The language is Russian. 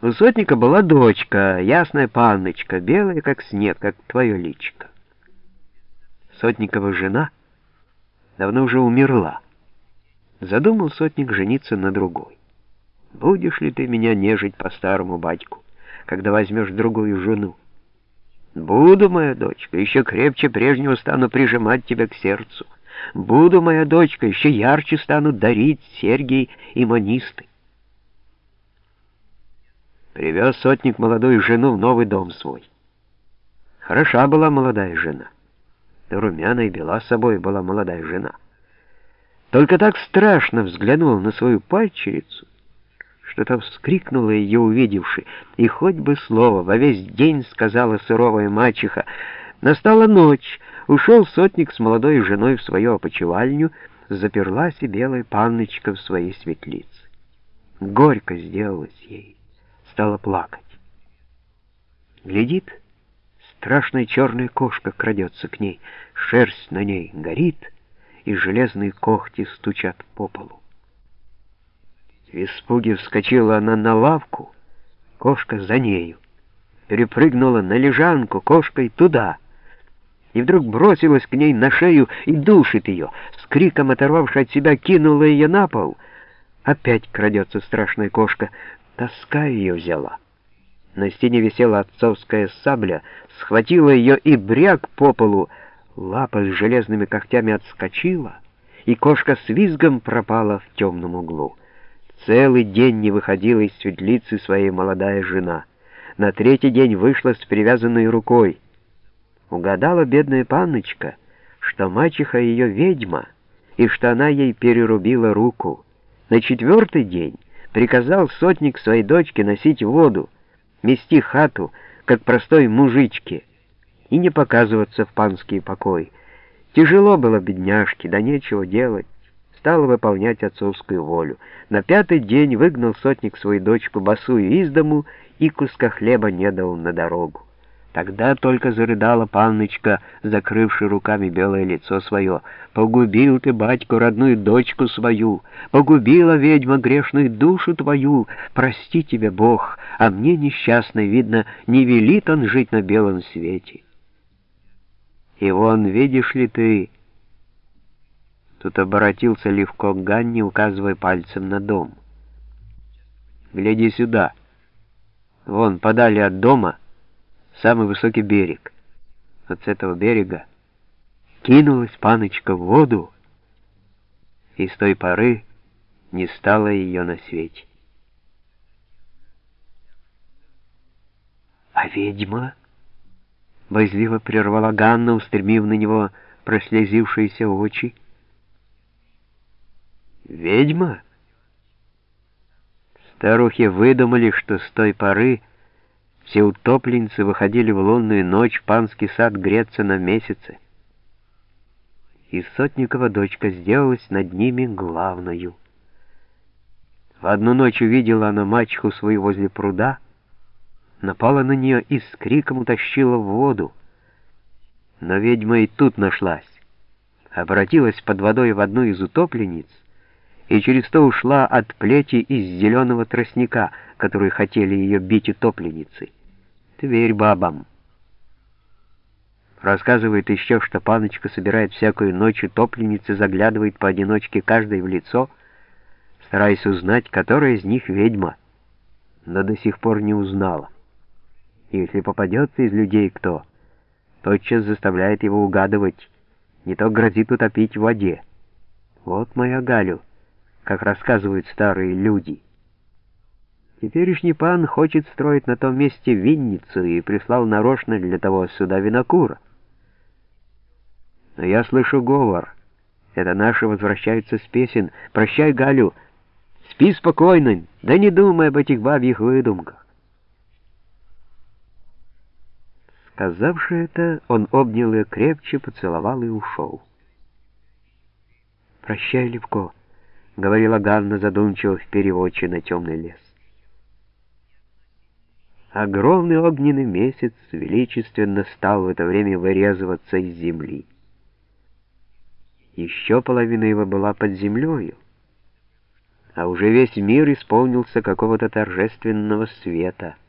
У сотника была дочка, ясная панночка, белая, как снег, как твое личико. Сотникова жена давно уже умерла. Задумал сотник жениться на другой. Будешь ли ты меня нежить по старому батьку, когда возьмешь другую жену? Буду, моя дочка, еще крепче прежнего стану прижимать тебя к сердцу. Буду, моя дочка, еще ярче стану дарить серьги и манисты. Привез сотник молодую жену в новый дом свой. Хороша была молодая жена. Да румяна и бела собой была молодая жена. Только так страшно взглянула на свою пальчерицу, что-то вскрикнула ее, увидевши, и хоть бы слово, во весь день сказала суровая мачеха. Настала ночь, ушел сотник с молодой женой в свою опочивальню, заперлась и белая панночка в своей светлице. Горько сделалось ей стала плакать. Глядит, страшная черная кошка крадется к ней, шерсть на ней горит, и железные когти стучат по полу. В испуге вскочила она на лавку, кошка за нею. Перепрыгнула на лежанку, кошкой туда. И вдруг бросилась к ней на шею и душит ее. С криком оторвавши от себя, кинула ее на пол. Опять крадется страшная кошка, Тоска ее взяла. На стене висела отцовская сабля, схватила ее и бряк по полу. Лапа с железными когтями отскочила, и кошка с визгом пропала в темном углу. Целый день не выходила из светлицы своей молодая жена. На третий день вышла с привязанной рукой. Угадала бедная панночка, что мачеха ее ведьма, и что она ей перерубила руку. На четвертый день приказал сотник своей дочке носить воду, мести хату, как простой мужичке, и не показываться в панский покой. Тяжело было бедняжке, да нечего делать. Стала выполнять отцовскую волю. На пятый день выгнал сотник свою дочку босую из дому и куска хлеба не дал на дорогу. Тогда только зарыдала панночка, закрывши руками белое лицо свое. «Погубил ты, батьку, родную дочку свою, погубила ведьма грешную душу твою, прости тебе Бог, а мне несчастной, видно, не велит он жить на белом свете». И вон, видишь ли ты... Тут обратился Левко к Ганне, указывая пальцем на дом. «Гляди сюда. Вон, подали от дома...» самый высокий берег. Вот с этого берега кинулась паночка в воду, и с той поры не стало ее на свете. «А ведьма?» — боязливо прервала Ганна, устремив на него прослезившиеся очи. «Ведьма?» Старухи выдумали, что с той поры все утопленцы выходили в лунную ночь панский сад греться на месяце. И Сотникова дочка сделалась над ними главною. В одну ночь увидела она мачеху свою возле пруда, напала на нее и с криком утащила в воду. Но ведьма и тут нашлась. Обратилась под водой в одну из утопленниц и через то ушла от плети из зеленого тростника, которые хотели ее бить утопленницей. Ты бабам. Рассказывает еще, что паночка собирает всякую ночь утопленницы, заглядывает поодиночке каждой в лицо, стараясь узнать, которая из них ведьма, но до сих пор не узнала. И если попадется из людей кто, тотчас заставляет его угадывать, не то грозит утопить в воде. Вот моя Галю, как рассказывают старые люди. Теперешний пан хочет строить на том месте винницу и прислал нарочно для того сюда винокура. Но я слышу говор. Это наши возвращаются с песен. Прощай, Галю. Спи спокойно, да не думай об этих бабьих выдумках. Сказавши это, он обнял ее крепче, поцеловал и ушел. «Прощай, Левко», — говорила Ганна задумчиво в переводче на темный лес. Огромный огненный месяц величественно стал в это время вырезываться из земли. Еще половина его была под землею, а уже весь мир исполнился какого-то торжественного света —